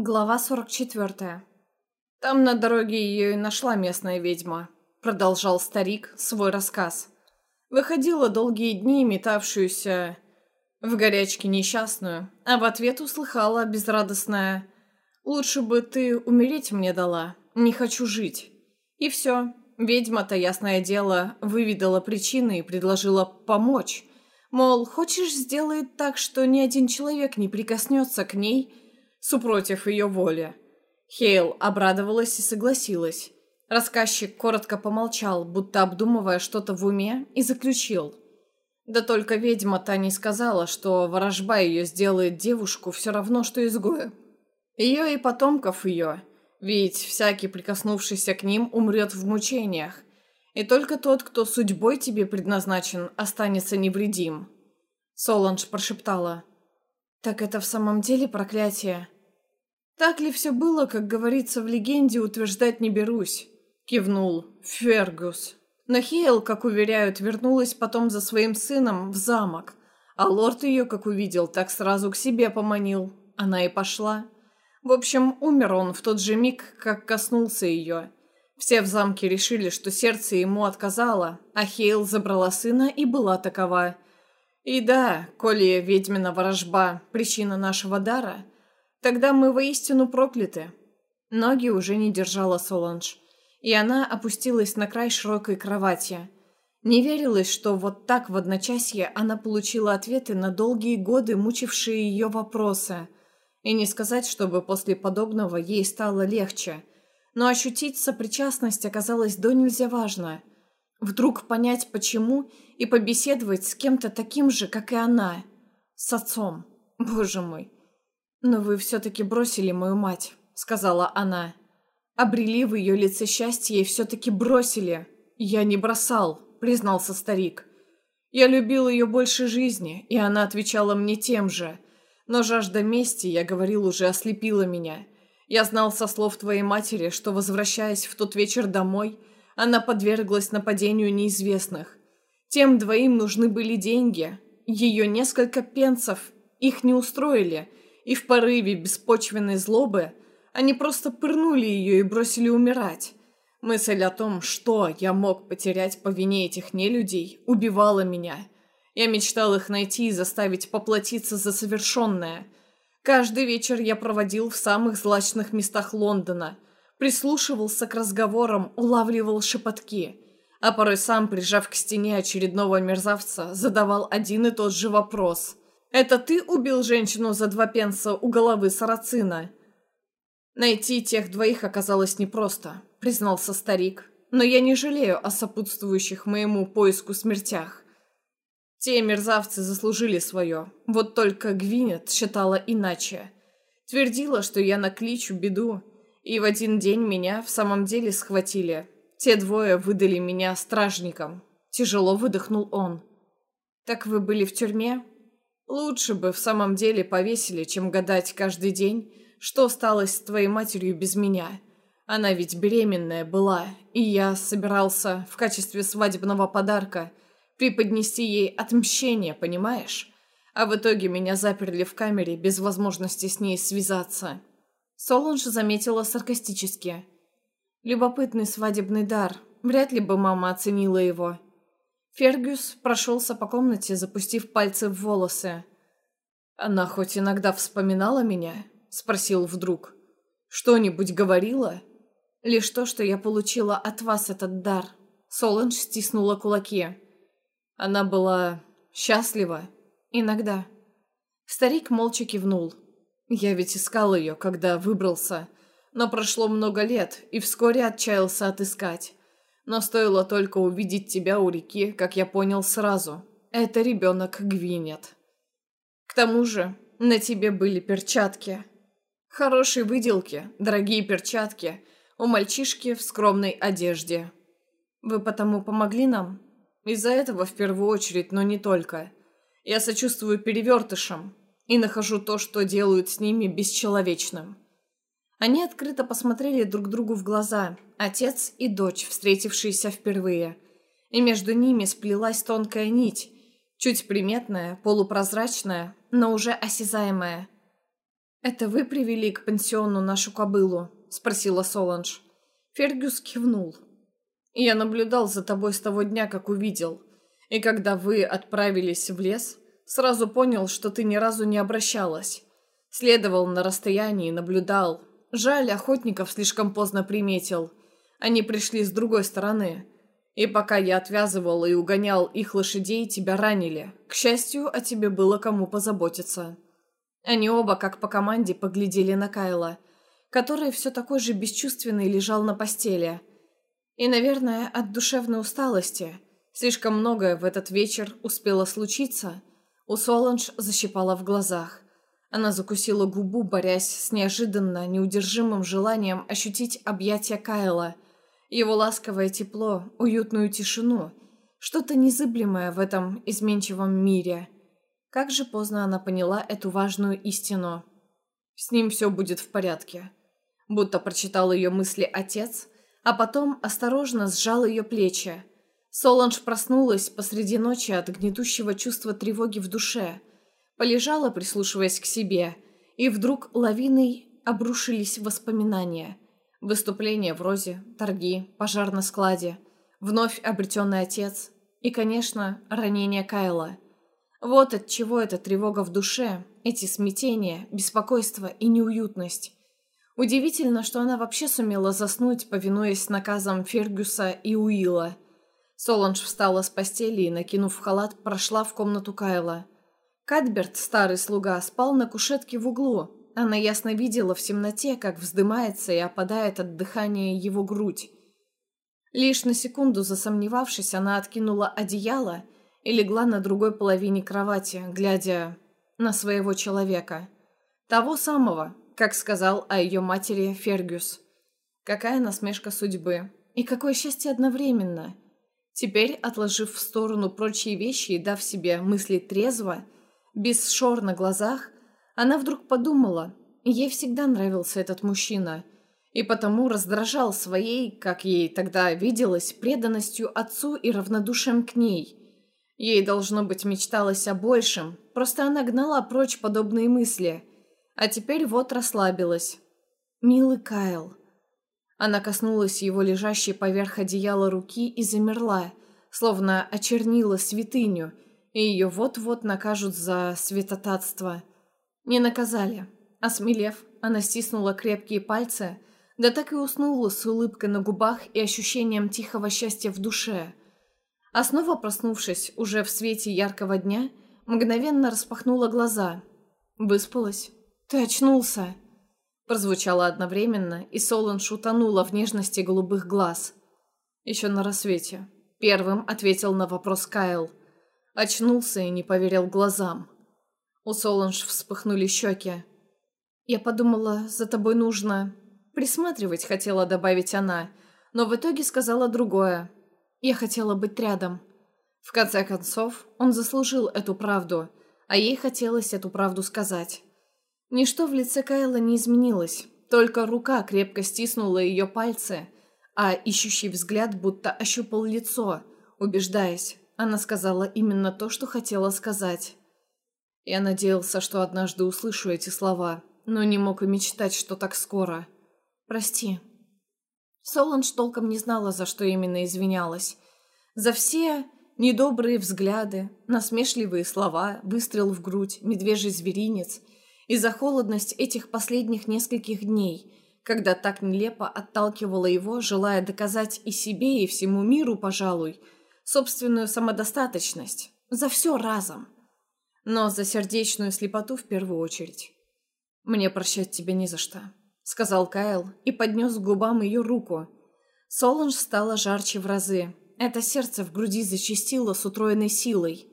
Глава 44. «Там на дороге ее и нашла местная ведьма», — продолжал старик свой рассказ. Выходила долгие дни, метавшуюся в горячке несчастную, а в ответ услыхала безрадостное «Лучше бы ты умереть мне дала, не хочу жить». И все, ведьма-то, ясное дело, выведала причины и предложила помочь. Мол, хочешь, сделает так, что ни один человек не прикоснется к ней, — супротив ее воли. Хейл обрадовалась и согласилась. Рассказчик коротко помолчал, будто обдумывая что-то в уме, и заключил. Да только ведьма-то не сказала, что ворожба ее сделает девушку все равно, что изгоя. Ее и потомков ее, ведь всякий, прикоснувшийся к ним, умрет в мучениях. И только тот, кто судьбой тебе предназначен, останется невредим. Соланж прошептала. «Так это в самом деле проклятие?» «Так ли все было, как говорится в легенде, утверждать не берусь», — кивнул Фергус. Но Хейл, как уверяют, вернулась потом за своим сыном в замок, а лорд ее, как увидел, так сразу к себе поманил. Она и пошла. В общем, умер он в тот же миг, как коснулся ее. Все в замке решили, что сердце ему отказало, а Хейл забрала сына и была такова. И да, коли ведьмина ворожба – причина нашего дара – Тогда мы воистину прокляты. Ноги уже не держала Соланж, и она опустилась на край широкой кровати. Не верилось, что вот так в одночасье она получила ответы на долгие годы мучившие ее вопросы. И не сказать, чтобы после подобного ей стало легче. Но ощутить сопричастность оказалось до нельзя важно. Вдруг понять почему и побеседовать с кем-то таким же, как и она. С отцом. Боже мой. «Но вы все-таки бросили мою мать», — сказала она. «Обрели в ее лице счастье и все-таки бросили». «Я не бросал», — признался старик. «Я любил ее больше жизни, и она отвечала мне тем же. Но жажда мести, я говорил, уже ослепила меня. Я знал со слов твоей матери, что, возвращаясь в тот вечер домой, она подверглась нападению неизвестных. Тем двоим нужны были деньги. Ее несколько пенсов. Их не устроили» и в порыве беспочвенной злобы они просто пырнули ее и бросили умирать. Мысль о том, что я мог потерять по вине этих нелюдей, убивала меня. Я мечтал их найти и заставить поплатиться за совершенное. Каждый вечер я проводил в самых злачных местах Лондона, прислушивался к разговорам, улавливал шепотки, а порой сам, прижав к стене очередного мерзавца, задавал один и тот же вопрос – это ты убил женщину за два пенса у головы сарацина?» «Найти тех двоих оказалось непросто», — признался старик. «Но я не жалею о сопутствующих моему поиску смертях. Те мерзавцы заслужили свое, вот только Гвинет считала иначе. Твердила, что я накличу беду, и в один день меня в самом деле схватили. Те двое выдали меня стражникам». Тяжело выдохнул он. «Так вы были в тюрьме?» Лучше бы в самом деле повесили, чем гадать каждый день, что стало с твоей матерью без меня. Она ведь беременная была, и я собирался в качестве свадебного подарка преподнести ей отмщение, понимаешь? А в итоге меня заперли в камере без возможности с ней связаться. Солунж заметила саркастически. Любопытный свадебный дар. Вряд ли бы мама оценила его. Фергюс прошелся по комнате, запустив пальцы в волосы. «Она хоть иногда вспоминала меня?» – спросил вдруг. «Что-нибудь говорила?» «Лишь то, что я получила от вас этот дар». Соланж стиснула кулаки. «Она была счастлива?» «Иногда». Старик молча кивнул. «Я ведь искал ее, когда выбрался, но прошло много лет, и вскоре отчаялся отыскать. Но стоило только увидеть тебя у реки, как я понял сразу. Это ребенок Гвинет. К тому же на тебе были перчатки. Хорошие выделки, дорогие перчатки. У мальчишки в скромной одежде. Вы потому помогли нам? Из-за этого в первую очередь, но не только. Я сочувствую перевертышам и нахожу то, что делают с ними, бесчеловечным. Они открыто посмотрели друг другу в глаза, отец и дочь, встретившиеся впервые. И между ними сплелась тонкая нить, чуть приметная, полупрозрачная, но уже осязаемая. «Это вы привели к пансиону нашу кобылу?» — спросила Соланж. Фергюс кивнул. «Я наблюдал за тобой с того дня, как увидел. И когда вы отправились в лес, сразу понял, что ты ни разу не обращалась. Следовал на расстоянии, наблюдал. Жаль, охотников слишком поздно приметил. Они пришли с другой стороны. И пока я отвязывал и угонял их лошадей, тебя ранили. К счастью, о тебе было кому позаботиться». Они оба, как по команде, поглядели на Кайла, который все такой же бесчувственный лежал на постели. И, наверное, от душевной усталости. Слишком многое в этот вечер успело случиться. У Соланж защипала в глазах. Она закусила губу, борясь с неожиданно неудержимым желанием ощутить объятия Кайла, его ласковое тепло, уютную тишину, что-то незыблемое в этом изменчивом мире – как же поздно она поняла эту важную истину. С ним все будет в порядке. Будто прочитал ее мысли отец, а потом осторожно сжал ее плечи. Соланж проснулась посреди ночи от гнетущего чувства тревоги в душе. Полежала, прислушиваясь к себе, и вдруг лавиной обрушились воспоминания. Выступление в Розе, торги, пожар на складе, вновь обретенный отец и, конечно, ранение Кайла – вот от чего эта тревога в душе, эти смятения, беспокойство и неуютность. Удивительно, что она вообще сумела заснуть, повинуясь наказам Фергюса и Уилла. Соланж встала с постели и, накинув халат, прошла в комнату Кайла. Кадберт, старый слуга, спал на кушетке в углу. Она ясно видела в темноте, как вздымается и опадает от дыхания его грудь. Лишь на секунду засомневавшись, она откинула одеяло и легла на другой половине кровати, глядя на своего человека. Того самого, как сказал о ее матери Фергюс. Какая насмешка судьбы. И какое счастье одновременно. Теперь, отложив в сторону прочие вещи и дав себе мысли трезво, без шор на глазах, она вдруг подумала, ей всегда нравился этот мужчина, и потому раздражал своей, как ей тогда виделось, преданностью отцу и равнодушием к ней – Ей, должно быть, мечталось о большем, просто она гнала прочь подобные мысли. А теперь вот расслабилась. «Милый Кайл». Она коснулась его лежащей поверх одеяла руки и замерла, словно очернила святыню, и ее вот-вот накажут за святотатство. Не наказали. Осмелев, она стиснула крепкие пальцы, да так и уснула с улыбкой на губах и ощущением тихого счастья в душе – а снова проснувшись уже в свете яркого дня, мгновенно распахнула глаза. «Выспалась? Ты очнулся!» Прозвучало одновременно, и Соланж утонула в нежности голубых глаз. Еще на рассвете. Первым ответил на вопрос Кайл. Очнулся и не поверил глазам. У Соланж вспыхнули щеки. «Я подумала, за тобой нужно...» Присматривать хотела добавить она, но в итоге сказала другое. Я хотела быть рядом. В конце концов, он заслужил эту правду, а ей хотелось эту правду сказать. Ничто в лице Кайла не изменилось, только рука крепко стиснула ее пальцы, а ищущий взгляд будто ощупал лицо, убеждаясь, она сказала именно то, что хотела сказать. Я надеялся, что однажды услышу эти слова, но не мог и мечтать, что так скоро. «Прости», Соланж толком не знала, за что именно извинялась. За все недобрые взгляды, насмешливые слова, выстрел в грудь, медвежий зверинец и за холодность этих последних нескольких дней, когда так нелепо отталкивала его, желая доказать и себе, и всему миру, пожалуй, собственную самодостаточность. За все разом. Но за сердечную слепоту в первую очередь. Мне прощать тебя не за что сказал Кайл и поднес к губам ее руку. Соланж стало жарче в разы. Это сердце в груди зачастило с утроенной силой.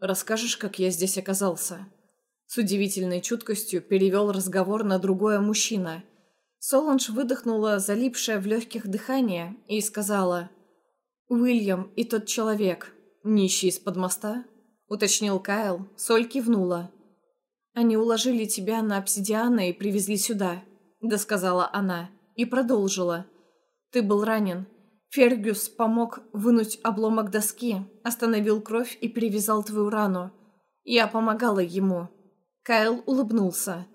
«Расскажешь, как я здесь оказался?» С удивительной чуткостью перевел разговор на другое мужчина. Соланж выдохнула залипшее в легких дыхание и сказала «Уильям и тот человек, нищий из-под моста?» уточнил Кайл. Соль кивнула. «Они уложили тебя на обсидиана и привезли сюда. — досказала она и продолжила. «Ты был ранен. Фергюс помог вынуть обломок доски, остановил кровь и перевязал твою рану. Я помогала ему». Кайл улыбнулся.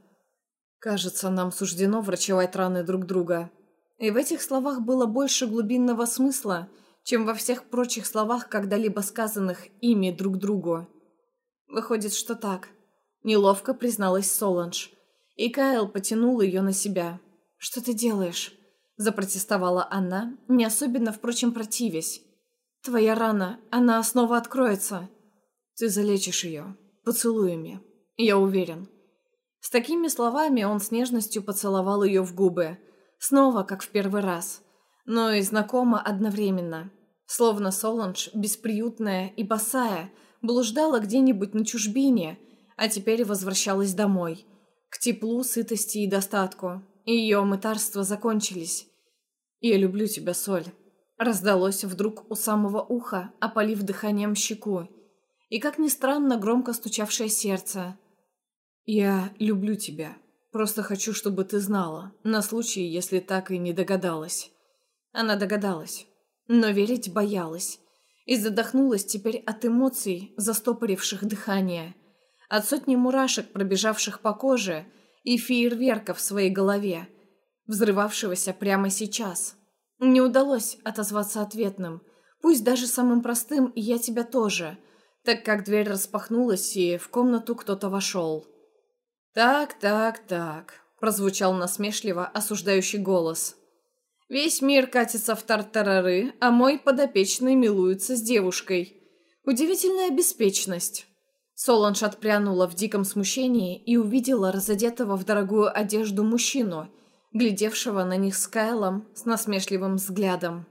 Кажется, нам суждено врачевать раны друг друга. И в этих словах было больше глубинного смысла, чем во всех прочих словах, когда-либо сказанных ими друг другу. Выходит, что так. Неловко призналась Соланж. И Кайл потянул ее на себя. «Что ты делаешь?» Запротестовала она, не особенно, впрочем, противясь. «Твоя рана, она снова откроется. Ты залечишь ее поцелуями, я уверен». С такими словами он с нежностью поцеловал ее в губы. Снова, как в первый раз. Но и знакомо одновременно. Словно Соланж, бесприютная и босая, блуждала где-нибудь на чужбине, а теперь возвращалась домой. К теплу, сытости и достатку. Ее мытарства закончились. «Я люблю тебя, Соль», — раздалось вдруг у самого уха, опалив дыханием щеку. И, как ни странно, громко стучавшее сердце. «Я люблю тебя. Просто хочу, чтобы ты знала, на случай, если так и не догадалась». Она догадалась, но верить боялась. И задохнулась теперь от эмоций, застопоривших дыхание. От сотни мурашек, пробежавших по коже, и фейерверка в своей голове, взрывавшегося прямо сейчас. Не удалось отозваться ответным, пусть даже самым простым «я тебя тоже», так как дверь распахнулась, и в комнату кто-то вошел. «Так, так, так», – прозвучал насмешливо осуждающий голос. «Весь мир катится в тартарары, а мой подопечный милуется с девушкой. Удивительная беспечность». Соланж отпрянула в диком смущении и увидела разодетого в дорогую одежду мужчину, глядевшего на них с Кайлом с насмешливым взглядом.